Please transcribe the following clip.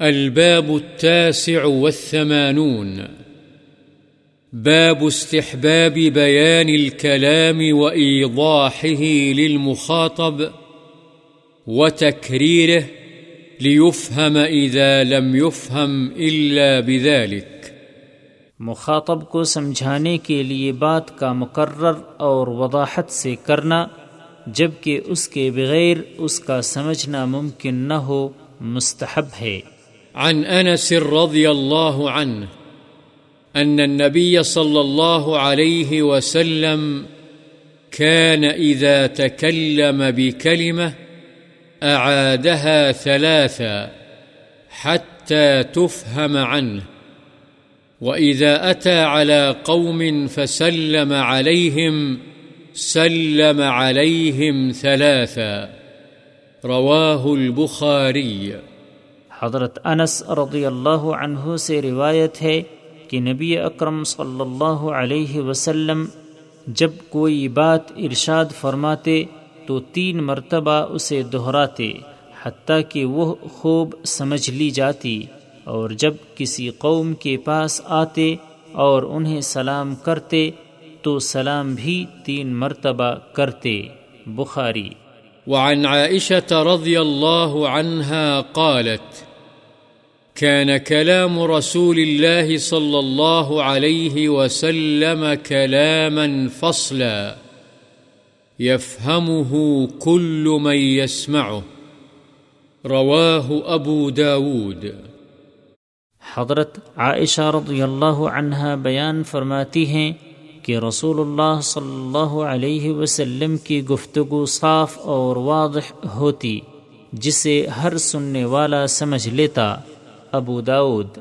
الباب التاسع والثمانون. باب استحباب بيان الكلام وإيضاحه للمخاطب وتكريره ليفهم إذا لم يفهم إلا بذلك. مخاطب کو سمجھانے کے لیے بات کا مقرر اور وضاحت سے کرنا، جبکہ اس کے بغیر اس کا سمجھنا ممکن نہ ہو، مستحب ہے۔ عن أنس رضي الله عنه أن النبي صلى الله عليه وسلم كان إذا تكلم بكلمة أعادها ثلاثا حتى تفهم عنه، وإذا أتى على قوم فسلم عليهم، سلم عليهم ثلاثا، رواه البخاري. حضرت انس رضی اللہ عنہ سے روایت ہے کہ نبی اکرم صلی اللہ علیہ وسلم جب کوئی بات ارشاد فرماتے تو تین مرتبہ اسے دہراتے، حتیٰ کہ وہ خوب سمجھ لی جاتی اور جب کسی قوم کے پاس آتے اور انہیں سلام کرتے تو سلام بھی تین مرتبہ کرتے۔ بخاری۔ وعن عائشة رضي الله عنها قالت كان كلام رسول الله صلى الله عليه وسلم كلاما فصلا. يفهمه كل من يسمعه. رواه أبو داود. حضرت عائشہ رضی اللہ عنہ بیان فرماتی ہیں کہ رسول اللہ صلی اللہ علیہ وسلم کی گفتگو صاف اور واضح ہوتی، جسے ہر سننے والا سمجھ لیتا۔ ابو داود